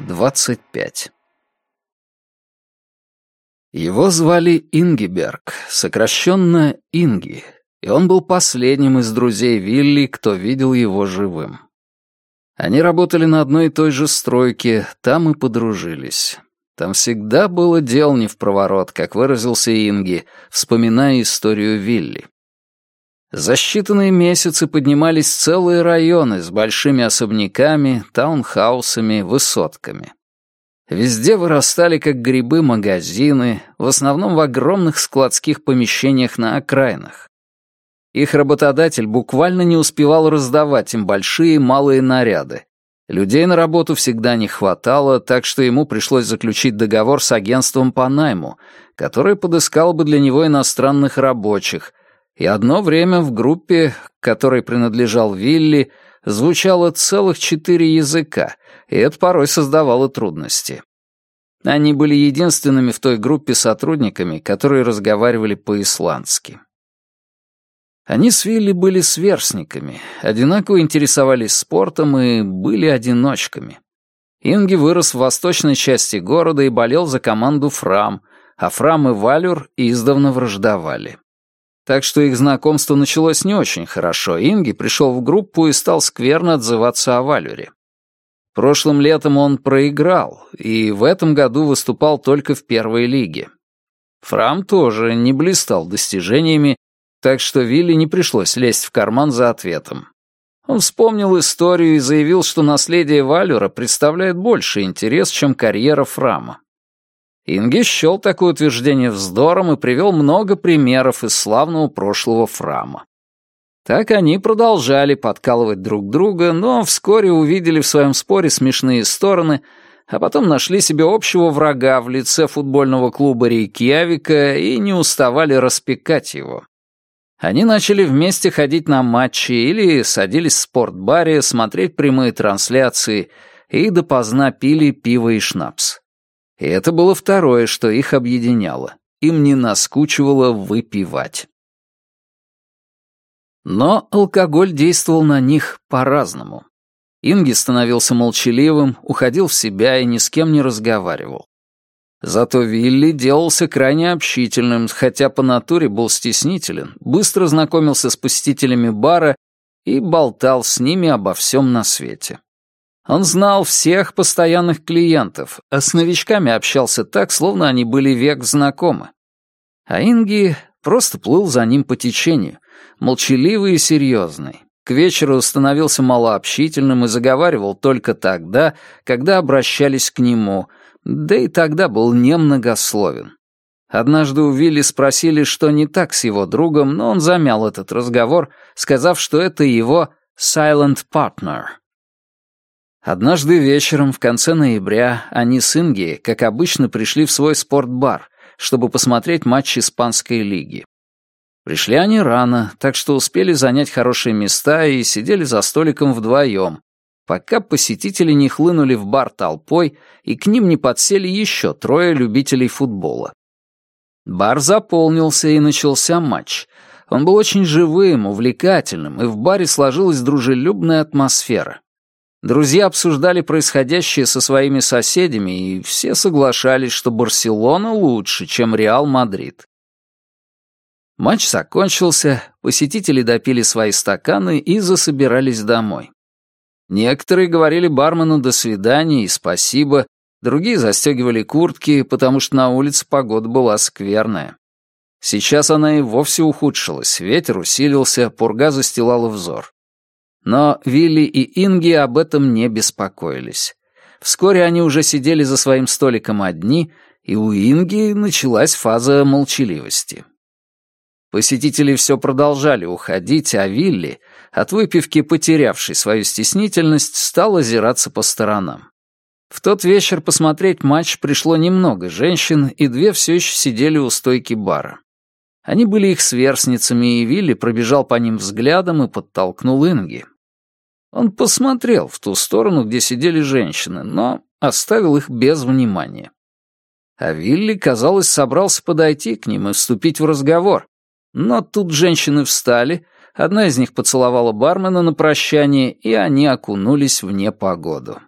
25. Его звали Ингиберг, сокращенно Инги, и он был последним из друзей Вилли, кто видел его живым. Они работали на одной и той же стройке, там и подружились. Там всегда было дел не в проворот, как выразился Инги, вспоминая историю Вилли. За считанные месяцы поднимались целые районы с большими особняками, таунхаусами, высотками. Везде вырастали как грибы магазины, в основном в огромных складских помещениях на окраинах. Их работодатель буквально не успевал раздавать им большие и малые наряды. Людей на работу всегда не хватало, так что ему пришлось заключить договор с агентством по найму, которое подыскало бы для него иностранных рабочих — и одно время в группе, которой принадлежал Вилли, звучало целых четыре языка, и это порой создавало трудности. Они были единственными в той группе сотрудниками, которые разговаривали по-исландски. Они с Вилли были сверстниками, одинаково интересовались спортом и были одиночками. Инги вырос в восточной части города и болел за команду Фрам, а Фрам и Валюр издавна враждовали. Так что их знакомство началось не очень хорошо. Инги пришел в группу и стал скверно отзываться о Валюре. Прошлым летом он проиграл, и в этом году выступал только в первой лиге. Фрам тоже не блистал достижениями, так что Вилли не пришлось лезть в карман за ответом. Он вспомнил историю и заявил, что наследие Валюра представляет больше интерес, чем карьера Фрама. Инги счел такое утверждение вздором и привел много примеров из славного прошлого Фрама. Так они продолжали подкалывать друг друга, но вскоре увидели в своем споре смешные стороны, а потом нашли себе общего врага в лице футбольного клуба Рейкьявика и не уставали распекать его. Они начали вместе ходить на матчи или садились в спортбаре, смотреть прямые трансляции и допоздна пили пиво и шнапс. И это было второе, что их объединяло. Им не наскучивало выпивать. Но алкоголь действовал на них по-разному. Инги становился молчаливым, уходил в себя и ни с кем не разговаривал. Зато Вилли делался крайне общительным, хотя по натуре был стеснителен, быстро знакомился с посетителями бара и болтал с ними обо всем на свете. Он знал всех постоянных клиентов, а с новичками общался так, словно они были век знакомы. А Инги просто плыл за ним по течению, молчаливый и серьезный. К вечеру становился малообщительным и заговаривал только тогда, когда обращались к нему, да и тогда был немногословен. Однажды у Вилли спросили, что не так с его другом, но он замял этот разговор, сказав, что это его «silent partner», Однажды вечером в конце ноября они с Инги, как обычно, пришли в свой спортбар, чтобы посмотреть матч Испанской лиги. Пришли они рано, так что успели занять хорошие места и сидели за столиком вдвоем, пока посетители не хлынули в бар толпой и к ним не подсели еще трое любителей футбола. Бар заполнился и начался матч. Он был очень живым, увлекательным, и в баре сложилась дружелюбная атмосфера. Друзья обсуждали происходящее со своими соседями, и все соглашались, что Барселона лучше, чем Реал Мадрид. Матч закончился, посетители допили свои стаканы и засобирались домой. Некоторые говорили бармену «до свидания» и «спасибо», другие застегивали куртки, потому что на улице погода была скверная. Сейчас она и вовсе ухудшилась, ветер усилился, пурга застилала взор. Но Вилли и Инги об этом не беспокоились. Вскоре они уже сидели за своим столиком одни, и у Инги началась фаза молчаливости. Посетители все продолжали уходить, а Вилли, от выпивки потерявший свою стеснительность, стал озираться по сторонам. В тот вечер посмотреть матч пришло немного женщин, и две все еще сидели у стойки бара. Они были их сверстницами, и Вилли пробежал по ним взглядом и подтолкнул Инги. Он посмотрел в ту сторону, где сидели женщины, но оставил их без внимания. А Вилли, казалось, собрался подойти к ним и вступить в разговор. Но тут женщины встали, одна из них поцеловала бармена на прощание, и они окунулись в непогоду.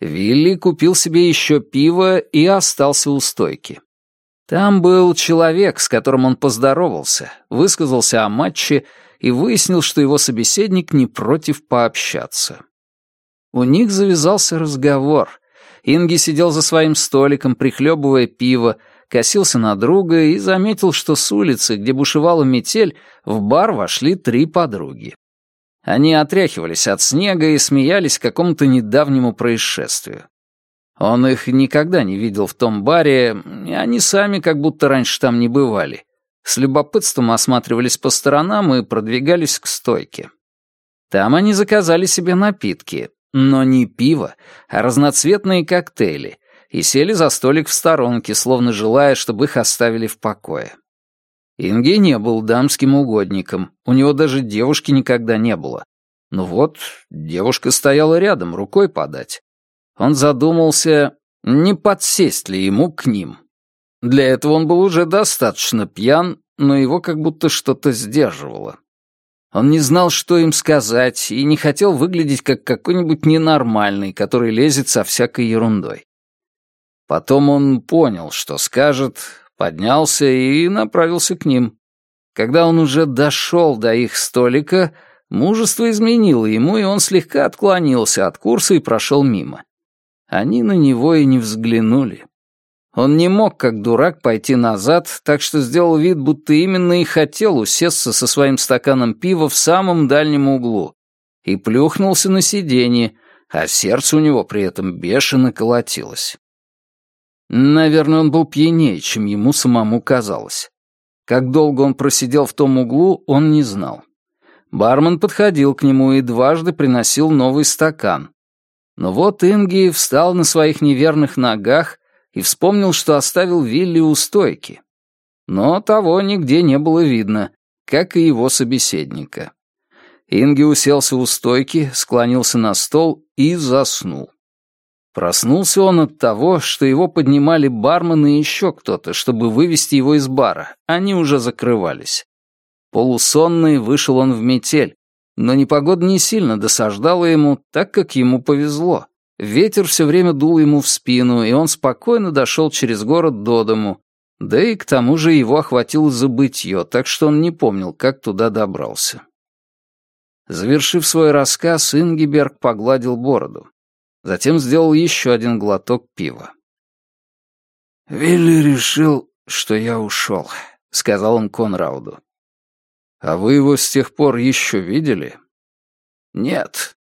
Вилли купил себе еще пиво и остался у стойки. Там был человек, с которым он поздоровался, высказался о матче и выяснил, что его собеседник не против пообщаться. У них завязался разговор. Инги сидел за своим столиком, прихлебывая пиво, косился на друга и заметил, что с улицы, где бушевала метель, в бар вошли три подруги. Они отряхивались от снега и смеялись какому-то недавнему происшествию. Он их никогда не видел в том баре, и они сами как будто раньше там не бывали. С любопытством осматривались по сторонам и продвигались к стойке. Там они заказали себе напитки, но не пиво, а разноцветные коктейли, и сели за столик в сторонке, словно желая, чтобы их оставили в покое. Инги не был дамским угодником, у него даже девушки никогда не было. Ну вот, девушка стояла рядом, рукой подать. Он задумался, не подсесть ли ему к ним. Для этого он был уже достаточно пьян, но его как будто что-то сдерживало. Он не знал, что им сказать, и не хотел выглядеть как какой-нибудь ненормальный, который лезет со всякой ерундой. Потом он понял, что скажет, поднялся и направился к ним. Когда он уже дошел до их столика, мужество изменило ему, и он слегка отклонился от курса и прошел мимо. Они на него и не взглянули. Он не мог, как дурак, пойти назад, так что сделал вид, будто именно и хотел усесться со своим стаканом пива в самом дальнем углу, и плюхнулся на сиденье, а сердце у него при этом бешено колотилось. Наверное, он был пьянее, чем ему самому казалось. Как долго он просидел в том углу, он не знал. Бармен подходил к нему и дважды приносил новый стакан. Но вот Инги встал на своих неверных ногах и вспомнил, что оставил Вилли у стойки. Но того нигде не было видно, как и его собеседника. Инги уселся у стойки, склонился на стол и заснул. Проснулся он от того, что его поднимали бармен и еще кто-то, чтобы вывести его из бара. Они уже закрывались. Полусонный вышел он в метель, но непогода не сильно досаждала ему, так как ему повезло. Ветер все время дул ему в спину, и он спокойно дошел через город до дому. Да и к тому же его охватило забытье, так что он не помнил, как туда добрался. Завершив свой рассказ, Ингиберг погладил бороду. Затем сделал еще один глоток пива. «Вилли решил, что я ушел», — сказал он Конрауду. «А вы его с тех пор еще видели?» «Нет,